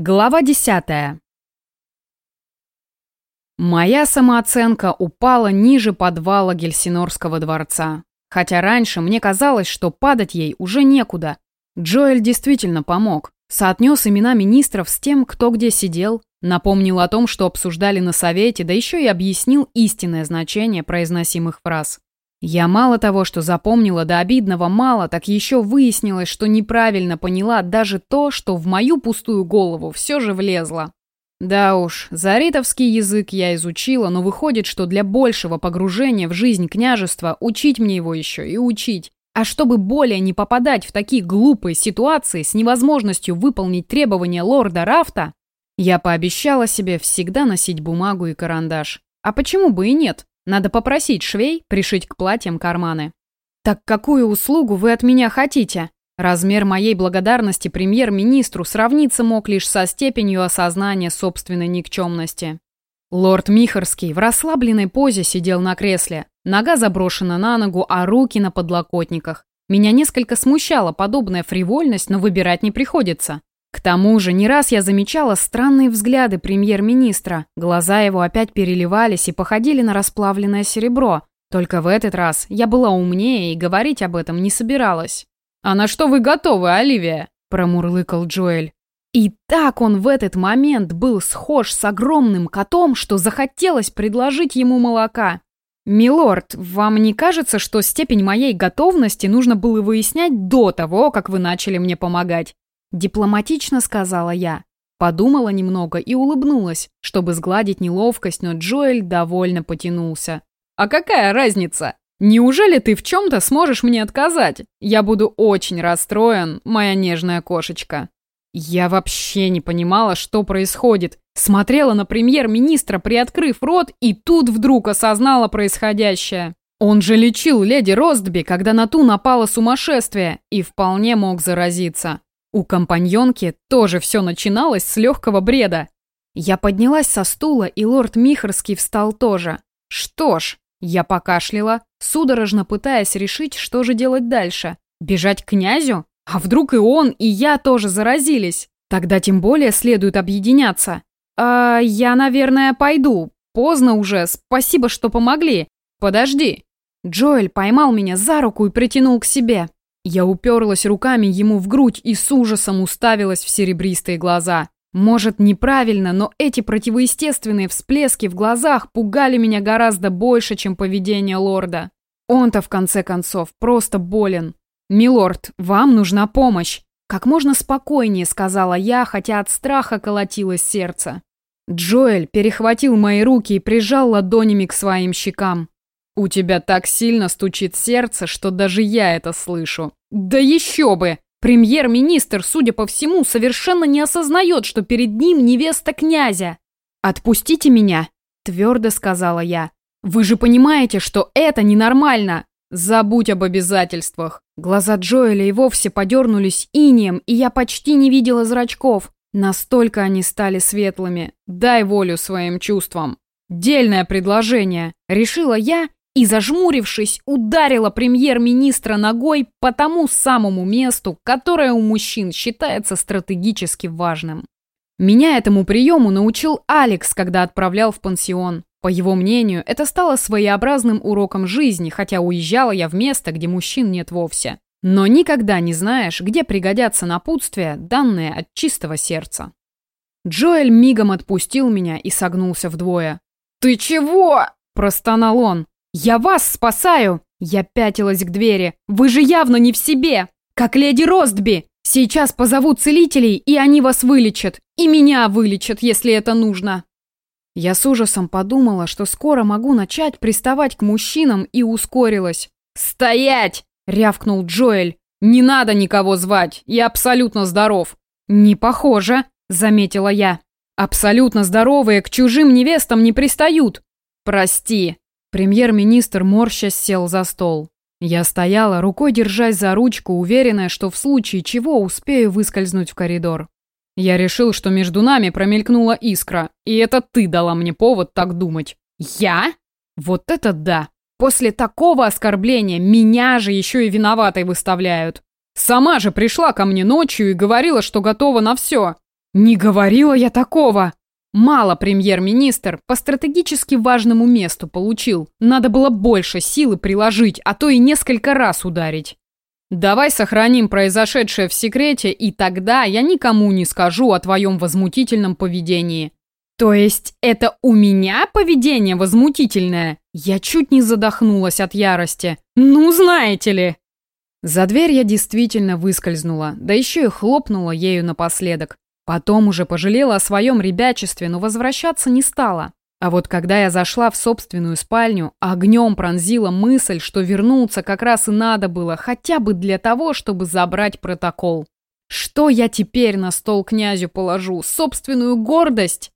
Глава десятая. Моя самооценка упала ниже подвала Гельсинорского дворца. Хотя раньше мне казалось, что падать ей уже некуда. Джоэль действительно помог. Соотнес имена министров с тем, кто где сидел, напомнил о том, что обсуждали на совете, да еще и объяснил истинное значение произносимых фраз. Я мало того, что запомнила до обидного мало, так еще выяснилось, что неправильно поняла даже то, что в мою пустую голову все же влезло. Да уж, заритовский язык я изучила, но выходит, что для большего погружения в жизнь княжества учить мне его еще и учить. А чтобы более не попадать в такие глупые ситуации с невозможностью выполнить требования лорда Рафта, я пообещала себе всегда носить бумагу и карандаш. А почему бы и нет? Надо попросить швей пришить к платьям карманы. Так какую услугу вы от меня хотите? Размер моей благодарности премьер-министру сравниться мог лишь со степенью осознания собственной никчемности. Лорд Михарский в расслабленной позе сидел на кресле, нога заброшена на ногу, а руки на подлокотниках. Меня несколько смущала подобная фривольность, но выбирать не приходится. К тому же, не раз я замечала странные взгляды премьер-министра. Глаза его опять переливались и походили на расплавленное серебро. Только в этот раз я была умнее и говорить об этом не собиралась. «А на что вы готовы, Оливия?» – промурлыкал Джоэль. И так он в этот момент был схож с огромным котом, что захотелось предложить ему молока. «Милорд, вам не кажется, что степень моей готовности нужно было выяснять до того, как вы начали мне помогать? Дипломатично сказала я. Подумала немного и улыбнулась, чтобы сгладить неловкость, но Джоэль довольно потянулся. «А какая разница? Неужели ты в чем-то сможешь мне отказать? Я буду очень расстроен, моя нежная кошечка». Я вообще не понимала, что происходит. Смотрела на премьер-министра, приоткрыв рот, и тут вдруг осознала происходящее. Он же лечил леди Ростби, когда на ту напало сумасшествие, и вполне мог заразиться. У компаньонки тоже все начиналось с легкого бреда. Я поднялась со стула, и лорд Михарский встал тоже. Что ж, я покашляла, судорожно пытаясь решить, что же делать дальше. Бежать к князю? А вдруг и он, и я тоже заразились? Тогда тем более следует объединяться. А я, наверное, пойду. Поздно уже, спасибо, что помогли. Подожди. Джоэль поймал меня за руку и притянул к себе. Я уперлась руками ему в грудь и с ужасом уставилась в серебристые глаза. Может, неправильно, но эти противоестественные всплески в глазах пугали меня гораздо больше, чем поведение лорда. Он-то, в конце концов, просто болен. «Милорд, вам нужна помощь!» Как можно спокойнее сказала я, хотя от страха колотилось сердце. Джоэль перехватил мои руки и прижал ладонями к своим щекам. «У тебя так сильно стучит сердце, что даже я это слышу». «Да еще бы! Премьер-министр, судя по всему, совершенно не осознает, что перед ним невеста князя». «Отпустите меня», — твердо сказала я. «Вы же понимаете, что это ненормально!» «Забудь об обязательствах!» Глаза Джоэля и вовсе подернулись инием, и я почти не видела зрачков. Настолько они стали светлыми. Дай волю своим чувствам. Дельное предложение. Решила я и, зажмурившись, ударила премьер-министра ногой по тому самому месту, которое у мужчин считается стратегически важным. Меня этому приему научил Алекс, когда отправлял в пансион. По его мнению, это стало своеобразным уроком жизни, хотя уезжала я в место, где мужчин нет вовсе. Но никогда не знаешь, где пригодятся напутствия, данные от чистого сердца. Джоэль мигом отпустил меня и согнулся вдвое. «Ты чего?» – простонал он. «Я вас спасаю!» Я пятилась к двери. «Вы же явно не в себе! Как леди Ростби! Сейчас позову целителей, и они вас вылечат. И меня вылечат, если это нужно!» Я с ужасом подумала, что скоро могу начать приставать к мужчинам, и ускорилась. «Стоять!» — рявкнул Джоэль. «Не надо никого звать, я абсолютно здоров». «Не похоже», — заметила я. «Абсолютно здоровые к чужим невестам не пристают». «Прости», Премьер-министр морщась сел за стол. Я стояла, рукой держась за ручку, уверенная, что в случае чего успею выскользнуть в коридор. Я решил, что между нами промелькнула искра, и это ты дала мне повод так думать. Я? Вот это да! После такого оскорбления меня же еще и виноватой выставляют. Сама же пришла ко мне ночью и говорила, что готова на все. Не говорила я такого. Мало премьер-министр по стратегически важному месту получил. Надо было больше силы приложить, а то и несколько раз ударить. Давай сохраним произошедшее в секрете, и тогда я никому не скажу о твоем возмутительном поведении. То есть это у меня поведение возмутительное? Я чуть не задохнулась от ярости. Ну, знаете ли. За дверь я действительно выскользнула, да еще и хлопнула ею напоследок. Потом уже пожалела о своем ребячестве, но возвращаться не стала. А вот когда я зашла в собственную спальню, огнем пронзила мысль, что вернуться как раз и надо было, хотя бы для того, чтобы забрать протокол. Что я теперь на стол князю положу? Собственную гордость?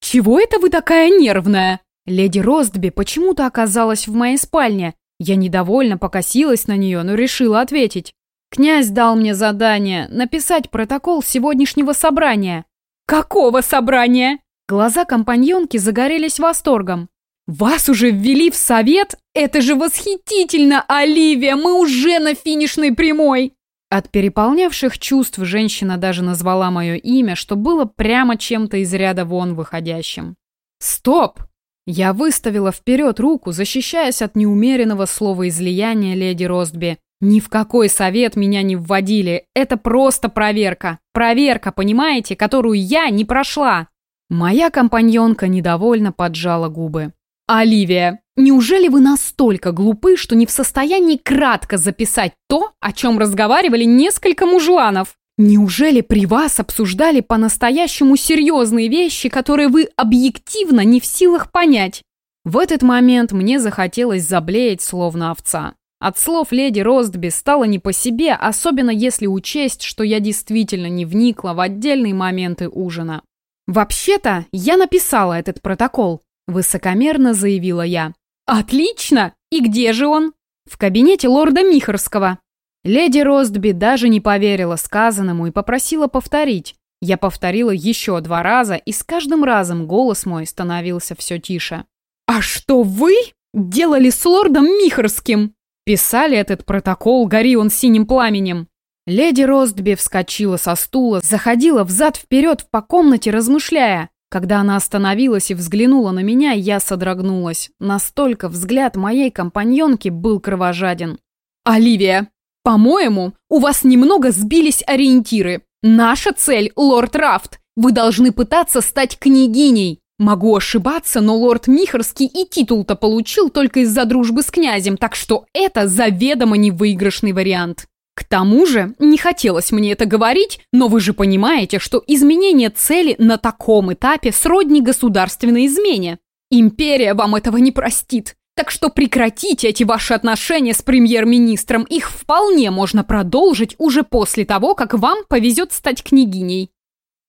«Чего это вы такая нервная?» Леди Ростби почему-то оказалась в моей спальне. Я недовольно покосилась на нее, но решила ответить. Князь дал мне задание написать протокол сегодняшнего собрания. Какого собрания? Глаза компаньонки загорелись восторгом. «Вас уже ввели в совет? Это же восхитительно, Оливия! Мы уже на финишной прямой!» От переполнявших чувств женщина даже назвала мое имя, что было прямо чем-то из ряда вон выходящим. «Стоп!» Я выставила вперед руку, защищаясь от неумеренного слова излияния леди Ростби. Ни в какой совет меня не вводили. Это просто проверка. Проверка, понимаете, которую я не прошла. Моя компаньонка недовольно поджала губы. «Оливия, неужели вы настолько глупы, что не в состоянии кратко записать то, о чем разговаривали несколько мужланов? Неужели при вас обсуждали по-настоящему серьезные вещи, которые вы объективно не в силах понять?» В этот момент мне захотелось заблеять, словно овца. От слов леди Ростби стало не по себе, особенно если учесть, что я действительно не вникла в отдельные моменты ужина. «Вообще-то я написала этот протокол», – высокомерно заявила я. «Отлично! И где же он?» «В кабинете лорда Михарского». Леди Ростби даже не поверила сказанному и попросила повторить. Я повторила еще два раза, и с каждым разом голос мой становился все тише. «А что вы делали с лордом Михарским?» Писали этот протокол, гори он синим пламенем. Леди Ростби вскочила со стула, заходила взад-вперед по комнате, размышляя. Когда она остановилась и взглянула на меня, я содрогнулась. Настолько взгляд моей компаньонки был кровожаден. «Оливия, по-моему, у вас немного сбились ориентиры. Наша цель — лорд Рафт. Вы должны пытаться стать княгиней. Могу ошибаться, но лорд Михарский и титул-то получил только из-за дружбы с князем, так что это заведомо невыигрышный вариант. К тому же, не хотелось мне это говорить, но вы же понимаете, что изменение цели на таком этапе сродни государственной измене. Империя вам этого не простит. Так что прекратите эти ваши отношения с премьер-министром. Их вполне можно продолжить уже после того, как вам повезет стать княгиней.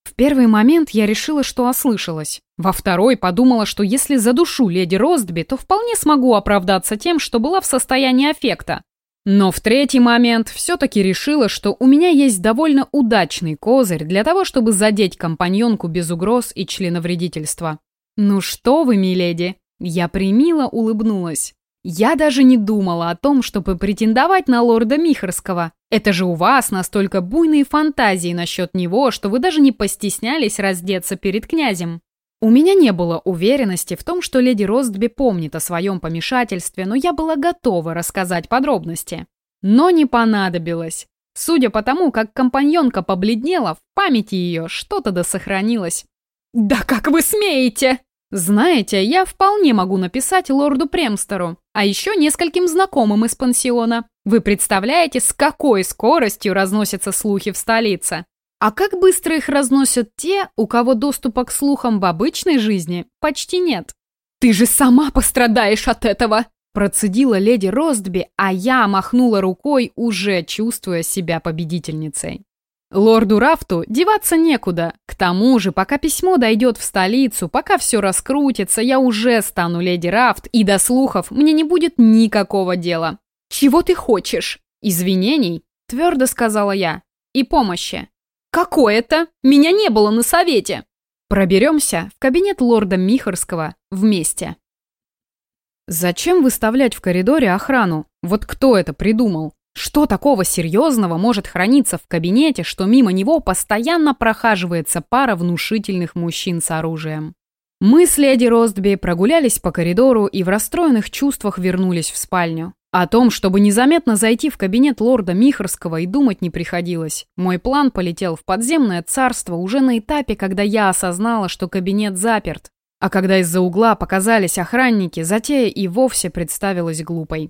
В первый момент я решила, что ослышалась. Во второй подумала, что если задушу леди Ростби, то вполне смогу оправдаться тем, что была в состоянии аффекта. Но в третий момент все-таки решила, что у меня есть довольно удачный козырь для того, чтобы задеть компаньонку без угроз и членовредительства. «Ну что вы, миледи!» Я примило улыбнулась. Я даже не думала о том, чтобы претендовать на лорда Михарского. Это же у вас настолько буйные фантазии насчет него, что вы даже не постеснялись раздеться перед князем. У меня не было уверенности в том, что леди Ростби помнит о своем помешательстве, но я была готова рассказать подробности. Но не понадобилось. Судя по тому, как компаньонка побледнела, в памяти ее что-то досохранилось. «Да как вы смеете!» Знаете, я вполне могу написать лорду Премстеру, а еще нескольким знакомым из пансиона. Вы представляете, с какой скоростью разносятся слухи в столице? А как быстро их разносят те, у кого доступа к слухам в обычной жизни почти нет? «Ты же сама пострадаешь от этого!» Процедила леди Ростби, а я махнула рукой, уже чувствуя себя победительницей. Лорду Рафту деваться некуда. К тому же, пока письмо дойдет в столицу, пока все раскрутится, я уже стану леди Рафт, и до слухов мне не будет никакого дела. «Чего ты хочешь?» «Извинений», — твердо сказала я. «И помощи». «Какое это? Меня не было на совете!» «Проберемся в кабинет лорда Михарского вместе». Зачем выставлять в коридоре охрану? Вот кто это придумал? Что такого серьезного может храниться в кабинете, что мимо него постоянно прохаживается пара внушительных мужчин с оружием? Мы с леди Ростби прогулялись по коридору и в расстроенных чувствах вернулись в спальню. О том, чтобы незаметно зайти в кабинет лорда Михарского и думать не приходилось. Мой план полетел в подземное царство уже на этапе, когда я осознала, что кабинет заперт. А когда из-за угла показались охранники, затея и вовсе представилась глупой.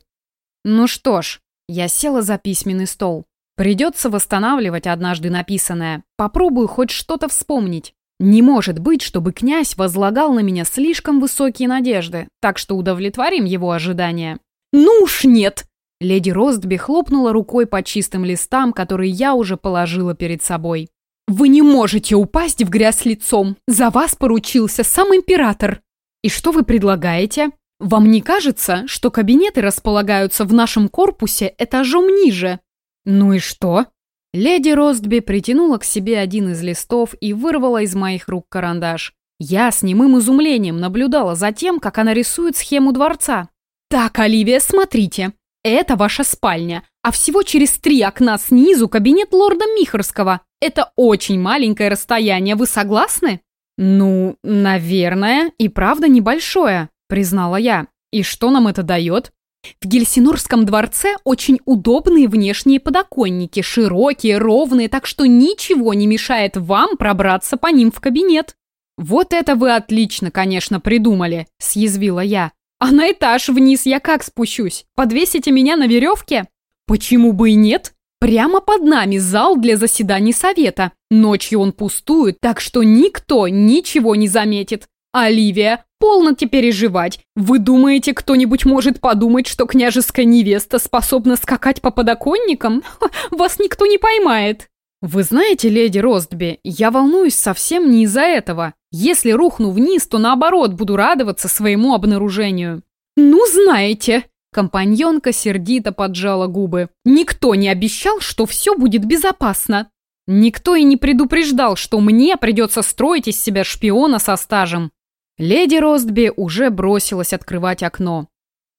Ну что ж, я села за письменный стол. Придется восстанавливать однажды написанное. Попробую хоть что-то вспомнить. Не может быть, чтобы князь возлагал на меня слишком высокие надежды, так что удовлетворим его ожидания. «Ну уж нет!» Леди Ростби хлопнула рукой по чистым листам, которые я уже положила перед собой. «Вы не можете упасть в грязь лицом! За вас поручился сам император!» «И что вы предлагаете? Вам не кажется, что кабинеты располагаются в нашем корпусе этажом ниже?» «Ну и что?» Леди Ростби притянула к себе один из листов и вырвала из моих рук карандаш. Я с немым изумлением наблюдала за тем, как она рисует схему дворца. «Так, Оливия, смотрите. Это ваша спальня, а всего через три окна снизу кабинет лорда Михарского. Это очень маленькое расстояние, вы согласны?» «Ну, наверное, и правда небольшое», — признала я. «И что нам это дает?» В Гельсинорском дворце очень удобные внешние подоконники, широкие, ровные, так что ничего не мешает вам пробраться по ним в кабинет. «Вот это вы отлично, конечно, придумали», — съязвила я. А на этаж вниз я как спущусь? Подвесите меня на веревке? Почему бы и нет? Прямо под нами зал для заседаний совета. Ночью он пустует, так что никто ничего не заметит. Оливия, полно переживать. Вы думаете, кто-нибудь может подумать, что княжеская невеста способна скакать по подоконникам? Вас никто не поймает. Вы знаете, леди Ростби, я волнуюсь совсем не из-за этого. Если рухну вниз, то наоборот буду радоваться своему обнаружению. Ну, знаете, компаньонка сердито поджала губы. Никто не обещал, что все будет безопасно. Никто и не предупреждал, что мне придется строить из себя шпиона со стажем. Леди Ростби уже бросилась открывать окно.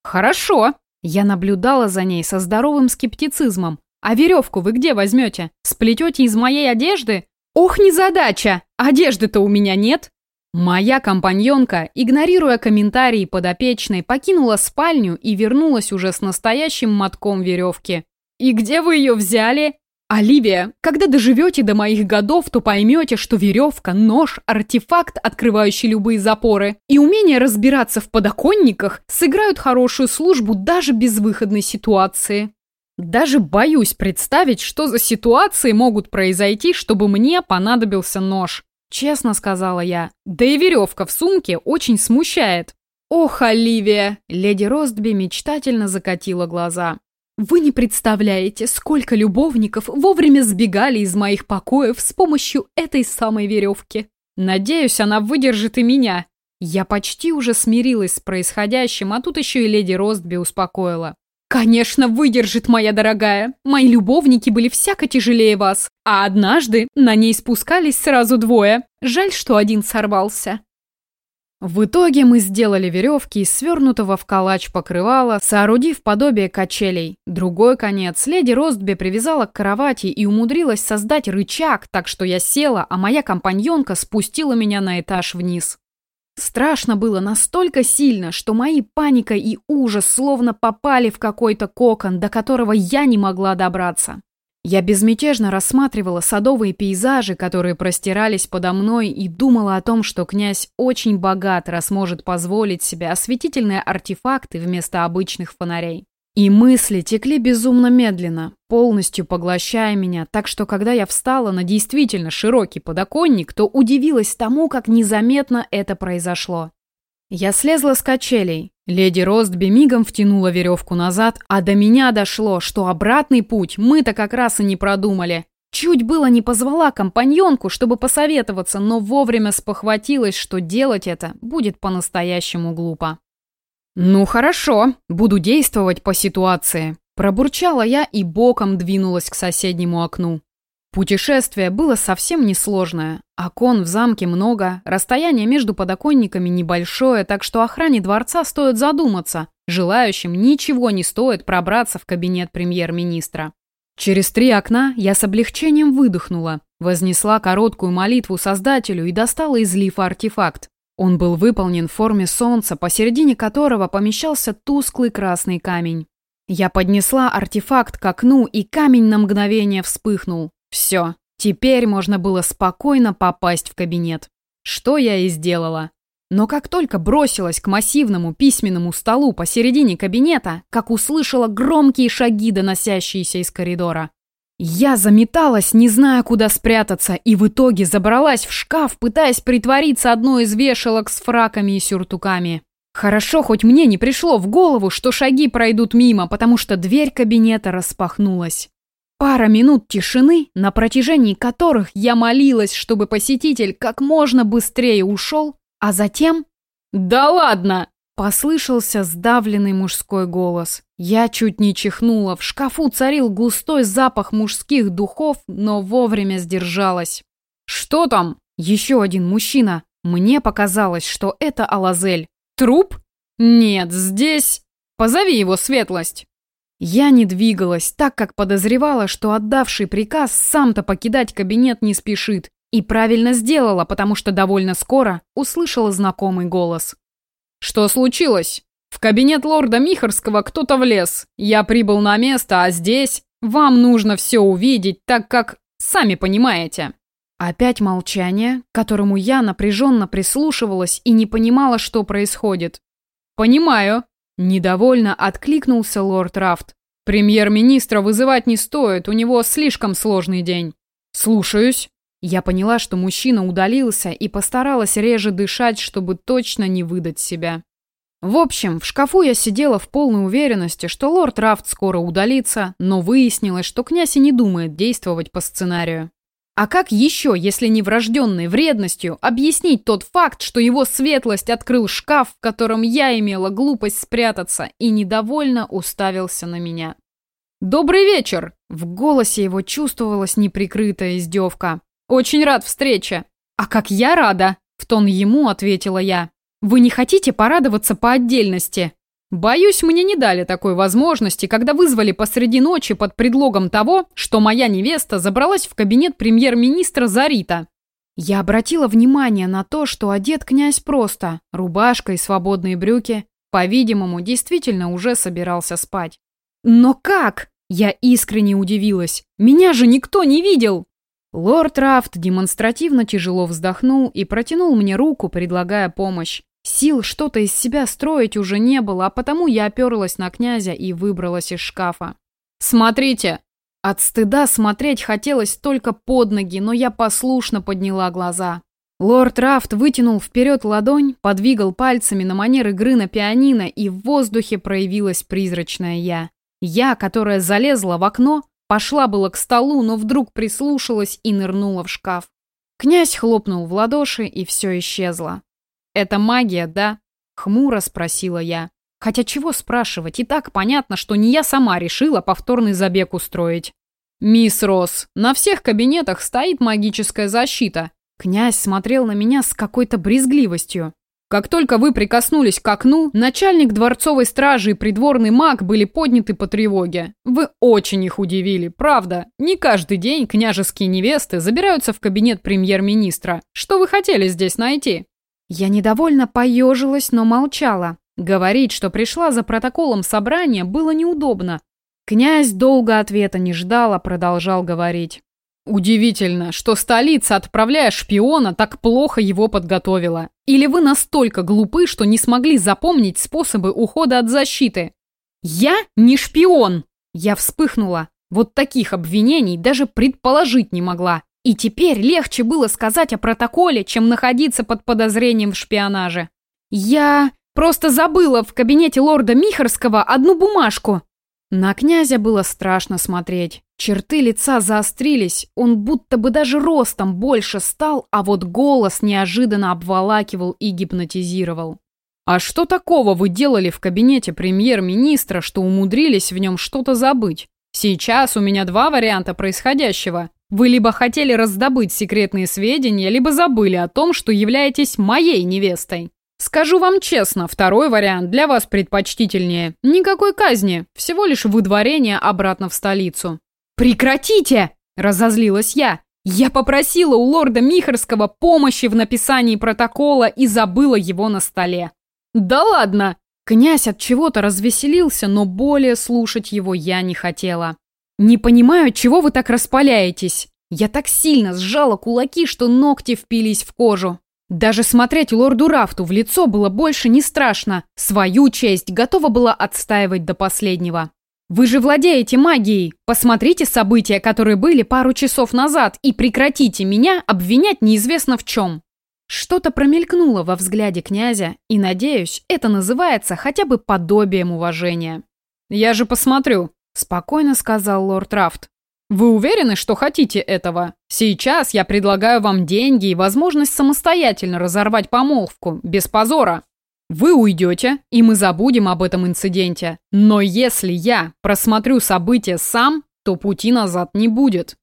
«Хорошо», — я наблюдала за ней со здоровым скептицизмом. «А веревку вы где возьмете? Сплетете из моей одежды? Ох, незадача! Одежды-то у меня нет!» Моя компаньонка, игнорируя комментарии подопечной, покинула спальню и вернулась уже с настоящим мотком веревки. «И где вы ее взяли?» «Оливия, когда доживете до моих годов, то поймете, что веревка, нож, артефакт, открывающий любые запоры, и умение разбираться в подоконниках сыграют хорошую службу даже без выходной ситуации». Даже боюсь представить, что за ситуации могут произойти, чтобы мне понадобился нож. Честно сказала я. Да и веревка в сумке очень смущает. Ох, Оливия! Леди Ростби мечтательно закатила глаза. Вы не представляете, сколько любовников вовремя сбегали из моих покоев с помощью этой самой веревки. Надеюсь, она выдержит и меня. Я почти уже смирилась с происходящим, а тут еще и леди Ростби успокоила. «Конечно, выдержит, моя дорогая. Мои любовники были всяко тяжелее вас. А однажды на ней спускались сразу двое. Жаль, что один сорвался». В итоге мы сделали веревки из свернутого в калач покрывала, соорудив подобие качелей. Другой конец леди Ростби привязала к кровати и умудрилась создать рычаг, так что я села, а моя компаньонка спустила меня на этаж вниз. Страшно было настолько сильно, что мои паника и ужас словно попали в какой-то кокон, до которого я не могла добраться. Я безмятежно рассматривала садовые пейзажи, которые простирались подо мной, и думала о том, что князь очень богат, раз может позволить себе осветительные артефакты вместо обычных фонарей. И мысли текли безумно медленно, полностью поглощая меня, так что когда я встала на действительно широкий подоконник, то удивилась тому, как незаметно это произошло. Я слезла с качелей. Леди Ростби мигом втянула веревку назад, а до меня дошло, что обратный путь мы-то как раз и не продумали. Чуть было не позвала компаньонку, чтобы посоветоваться, но вовремя спохватилась, что делать это будет по-настоящему глупо. «Ну хорошо, буду действовать по ситуации», – пробурчала я и боком двинулась к соседнему окну. Путешествие было совсем несложное. Окон в замке много, расстояние между подоконниками небольшое, так что охране дворца стоит задуматься. Желающим ничего не стоит пробраться в кабинет премьер-министра. Через три окна я с облегчением выдохнула, вознесла короткую молитву Создателю и достала из лифа артефакт. Он был выполнен в форме солнца, посередине которого помещался тусклый красный камень. Я поднесла артефакт к окну, и камень на мгновение вспыхнул. Все, теперь можно было спокойно попасть в кабинет. Что я и сделала. Но как только бросилась к массивному письменному столу посередине кабинета, как услышала громкие шаги, доносящиеся из коридора. Я заметалась, не зная, куда спрятаться, и в итоге забралась в шкаф, пытаясь притвориться одной из вешалок с фраками и сюртуками. Хорошо, хоть мне не пришло в голову, что шаги пройдут мимо, потому что дверь кабинета распахнулась. Пара минут тишины, на протяжении которых я молилась, чтобы посетитель как можно быстрее ушел, а затем... «Да ладно!» — послышался сдавленный мужской голос. Я чуть не чихнула, в шкафу царил густой запах мужских духов, но вовремя сдержалась. «Что там?» Еще один мужчина. Мне показалось, что это Алазель. «Труп?» «Нет, здесь...» «Позови его, светлость!» Я не двигалась, так как подозревала, что отдавший приказ сам-то покидать кабинет не спешит. И правильно сделала, потому что довольно скоро услышала знакомый голос. «Что случилось? В кабинет лорда Михарского кто-то влез. Я прибыл на место, а здесь вам нужно все увидеть, так как, сами понимаете». Опять молчание, которому я напряженно прислушивалась и не понимала, что происходит. «Понимаю», – недовольно откликнулся лорд Рафт. «Премьер-министра вызывать не стоит, у него слишком сложный день». «Слушаюсь». Я поняла, что мужчина удалился и постаралась реже дышать, чтобы точно не выдать себя. В общем, в шкафу я сидела в полной уверенности, что лорд Рафт скоро удалится, но выяснилось, что князь и не думает действовать по сценарию. А как еще, если не врожденной вредностью, объяснить тот факт, что его светлость открыл шкаф, в котором я имела глупость спрятаться, и недовольно уставился на меня? «Добрый вечер!» В голосе его чувствовалась неприкрытая издевка. «Очень рад встрече!» «А как я рада!» — в тон ему ответила я. «Вы не хотите порадоваться по отдельности?» «Боюсь, мне не дали такой возможности, когда вызвали посреди ночи под предлогом того, что моя невеста забралась в кабинет премьер-министра Зарита». Я обратила внимание на то, что одет князь просто, рубашка и свободные брюки. По-видимому, действительно уже собирался спать. «Но как?» Я искренне удивилась. «Меня же никто не видел!» Лорд Рафт демонстративно тяжело вздохнул и протянул мне руку, предлагая помощь. Сил что-то из себя строить уже не было, а потому я оперлась на князя и выбралась из шкафа. «Смотрите!» От стыда смотреть хотелось только под ноги, но я послушно подняла глаза. Лорд Рафт вытянул вперед ладонь, подвигал пальцами на манер игры на пианино, и в воздухе проявилась призрачная я. Я, которая залезла в окно, Пошла было к столу, но вдруг прислушалась и нырнула в шкаф. Князь хлопнул в ладоши, и все исчезло. «Это магия, да?» — хмуро спросила я. Хотя чего спрашивать, и так понятно, что не я сама решила повторный забег устроить. «Мисс Росс, на всех кабинетах стоит магическая защита». Князь смотрел на меня с какой-то брезгливостью. Как только вы прикоснулись к окну, начальник дворцовой стражи и придворный маг были подняты по тревоге. Вы очень их удивили, правда. Не каждый день княжеские невесты забираются в кабинет премьер-министра. Что вы хотели здесь найти? Я недовольно поежилась, но молчала. Говорить, что пришла за протоколом собрания, было неудобно. Князь долго ответа не ждал, а продолжал говорить. Удивительно, что столица, отправляя шпиона, так плохо его подготовила. Или вы настолько глупы, что не смогли запомнить способы ухода от защиты? Я не шпион! Я вспыхнула. Вот таких обвинений даже предположить не могла. И теперь легче было сказать о протоколе, чем находиться под подозрением в шпионаже. Я просто забыла в кабинете лорда Михарского одну бумажку. На князя было страшно смотреть. Черты лица заострились, он будто бы даже ростом больше стал, а вот голос неожиданно обволакивал и гипнотизировал. «А что такого вы делали в кабинете премьер-министра, что умудрились в нем что-то забыть? Сейчас у меня два варианта происходящего. Вы либо хотели раздобыть секретные сведения, либо забыли о том, что являетесь моей невестой. Скажу вам честно, второй вариант для вас предпочтительнее. Никакой казни, всего лишь выдворение обратно в столицу. «Прекратите!» – разозлилась я. «Я попросила у лорда Михарского помощи в написании протокола и забыла его на столе». «Да ладно!» Князь от чего-то развеселился, но более слушать его я не хотела. «Не понимаю, чего вы так распаляетесь?» Я так сильно сжала кулаки, что ногти впились в кожу. Даже смотреть лорду Рафту в лицо было больше не страшно. Свою честь готова была отстаивать до последнего. «Вы же владеете магией! Посмотрите события, которые были пару часов назад, и прекратите меня обвинять неизвестно в чем!» Что-то промелькнуло во взгляде князя, и, надеюсь, это называется хотя бы подобием уважения. «Я же посмотрю», — спокойно сказал лорд Рафт. «Вы уверены, что хотите этого? Сейчас я предлагаю вам деньги и возможность самостоятельно разорвать помолвку, без позора. Вы уйдете, и мы забудем об этом инциденте. Но если я просмотрю события сам, то пути назад не будет».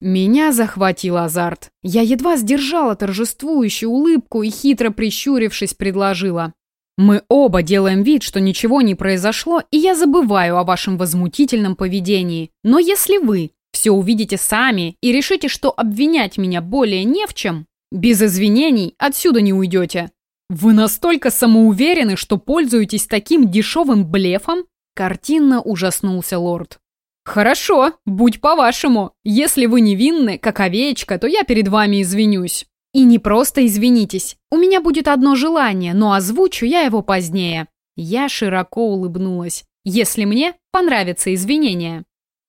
Меня захватил азарт. Я едва сдержала торжествующую улыбку и, хитро прищурившись, предложила. Мы оба делаем вид, что ничего не произошло, и я забываю о вашем возмутительном поведении. Но если вы все увидите сами и решите, что обвинять меня более не в чем, без извинений отсюда не уйдете. Вы настолько самоуверены, что пользуетесь таким дешевым блефом? Картинно ужаснулся лорд. «Хорошо, будь по-вашему. Если вы невинны, как овечка, то я перед вами извинюсь. И не просто извинитесь. У меня будет одно желание, но озвучу я его позднее. Я широко улыбнулась. Если мне понравится извинение.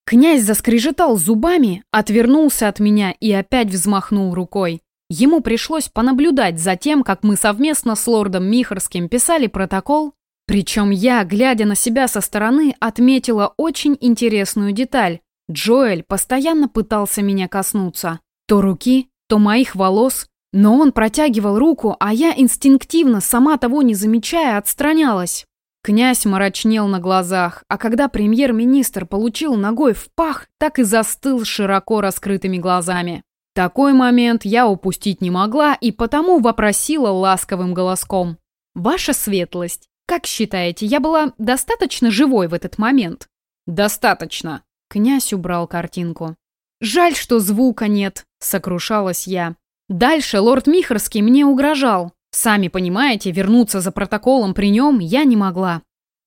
Князь заскрежетал зубами, отвернулся от меня и опять взмахнул рукой. Ему пришлось понаблюдать за тем, как мы совместно с лордом Михарским писали протокол. Причем я, глядя на себя со стороны, отметила очень интересную деталь. Джоэль постоянно пытался меня коснуться. То руки, то моих волос, но он протягивал руку, а я инстинктивно, сама того не замечая, отстранялась. Князь мрачнел на глазах, а когда премьер-министр получил ногой в пах, так и застыл широко раскрытыми глазами. Такой момент я упустить не могла и потому вопросила ласковым голоском. «Ваша светлость, как считаете, я была достаточно живой в этот момент?» «Достаточно», — князь убрал картинку. «Жаль, что звука нет», — сокрушалась я. Дальше лорд Михарский мне угрожал. Сами понимаете, вернуться за протоколом при нем я не могла.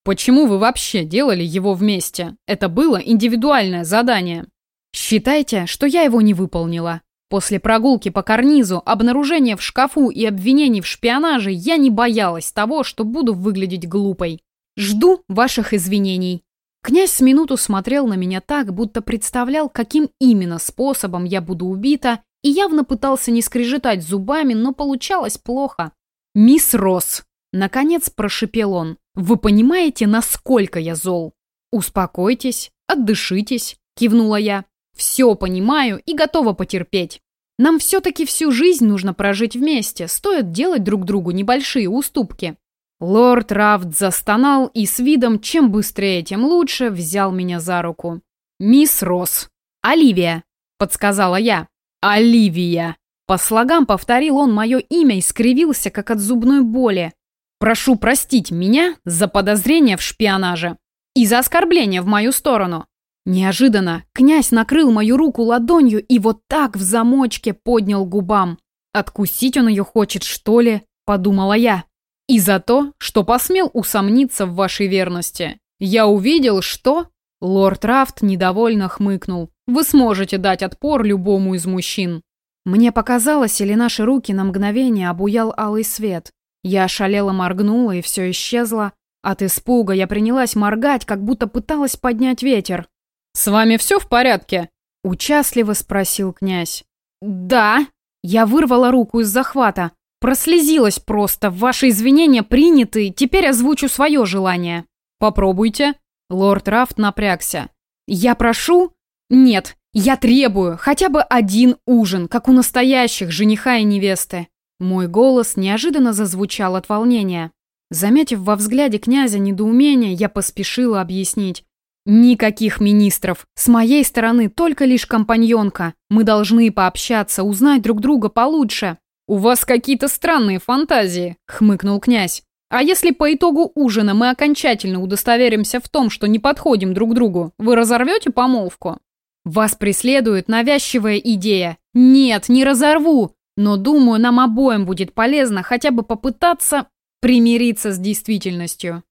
Почему вы вообще делали его вместе? Это было индивидуальное задание. Считайте, что я его не выполнила. После прогулки по карнизу, обнаружения в шкафу и обвинений в шпионаже я не боялась того, что буду выглядеть глупой. Жду ваших извинений. Князь с минуту смотрел на меня так, будто представлял, каким именно способом я буду убита, и явно пытался не скрежетать зубами, но получалось плохо. «Мисс Росс!» — наконец прошипел он. «Вы понимаете, насколько я зол?» «Успокойтесь, отдышитесь», — кивнула я. «Все понимаю и готова потерпеть. Нам все-таки всю жизнь нужно прожить вместе, стоит делать друг другу небольшие уступки». Лорд Рафт застонал и с видом «чем быстрее, тем лучше» взял меня за руку. «Мисс Росс». «Оливия», — подсказала я. «Оливия!» По слогам повторил он мое имя и скривился, как от зубной боли. «Прошу простить меня за подозрение в шпионаже и за оскорбление в мою сторону». Неожиданно князь накрыл мою руку ладонью и вот так в замочке поднял губам. «Откусить он ее хочет, что ли?» – подумала я. «И за то, что посмел усомниться в вашей верности. Я увидел, что...» Лорд Рафт недовольно хмыкнул. Вы сможете дать отпор любому из мужчин. Мне показалось, или наши руки на мгновение обуял алый свет. Я ошалела моргнула, и все исчезло. От испуга я принялась моргать, как будто пыталась поднять ветер. «С вами все в порядке?» – участливо спросил князь. «Да». Я вырвала руку из захвата. Прослезилась просто. Ваши извинения приняты, теперь озвучу свое желание. «Попробуйте». Лорд Рафт напрягся. «Я прошу...» Нет, я требую хотя бы один ужин, как у настоящих жениха и невесты. Мой голос неожиданно зазвучал от волнения. Заметив во взгляде князя недоумение, я поспешила объяснить. «Никаких министров. С моей стороны только лишь компаньонка. Мы должны пообщаться, узнать друг друга получше». «У вас какие-то странные фантазии», — хмыкнул князь. «А если по итогу ужина мы окончательно удостоверимся в том, что не подходим друг другу, вы разорвете помолвку?» «Вас преследует навязчивая идея. Нет, не разорву, но думаю, нам обоим будет полезно хотя бы попытаться примириться с действительностью».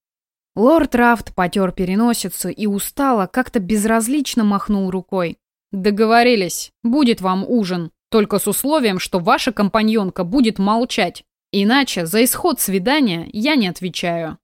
Лорд Рафт потер переносицу и устало, как-то безразлично махнул рукой. «Договорились. Будет вам ужин. Только с условием, что ваша компаньонка будет молчать. Иначе за исход свидания я не отвечаю.